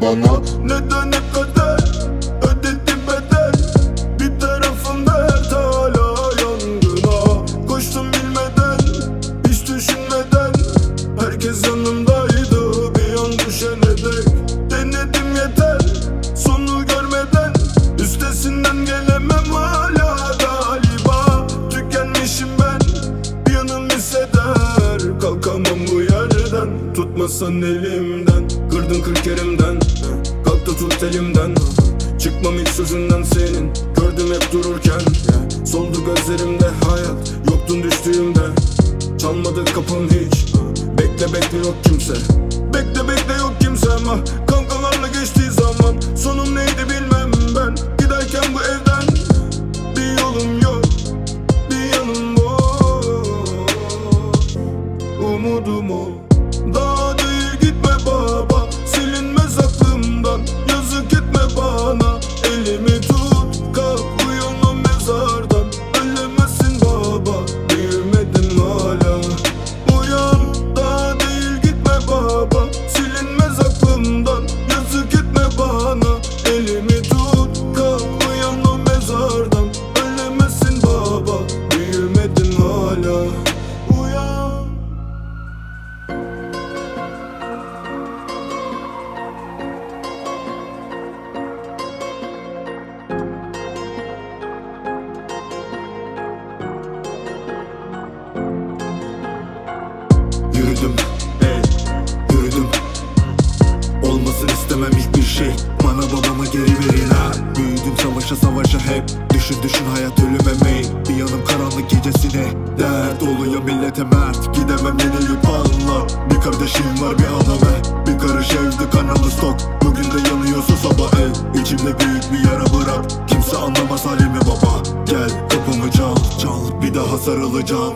bana. Neden hep kader? Ödedim bedel. Bir tarafımda her hala yangına. Koştum bilmeden hiç düşünmeden. Herkes yanımdaydı bir an düşene dek Denedim yeter sonu görmeden. Üstesinden gelemem hala galiba. Tükenmişim ben bir yanım hisseder. Kalkamam bu yerden Tutmasan elimden. Kırdın kırk yerimden elimden Çıkmam hiç sözünden senin. Gördüm hep dururken Soldu gözlerimde hayat. Yoktun düştüğümde. Çalmadı kapım hiç. Bekle bekle yok kimse Bana babama geri verin ha Büyüdüm savaşa savaşa hep. Düşün düşün hayat ölüme meyil Bir yanım karanlık gecesine. Dert oluyor millete mert. Gidemem yenilip anla Bir kardeşim var bir aname Bir karış evde kanalı stok. Bugün de yanıyorsa sabah el. İçimde büyük bir yara bırak. Kimse anlamaz halimi baba. Gel kapımı çal çal. Bir daha sarılacağım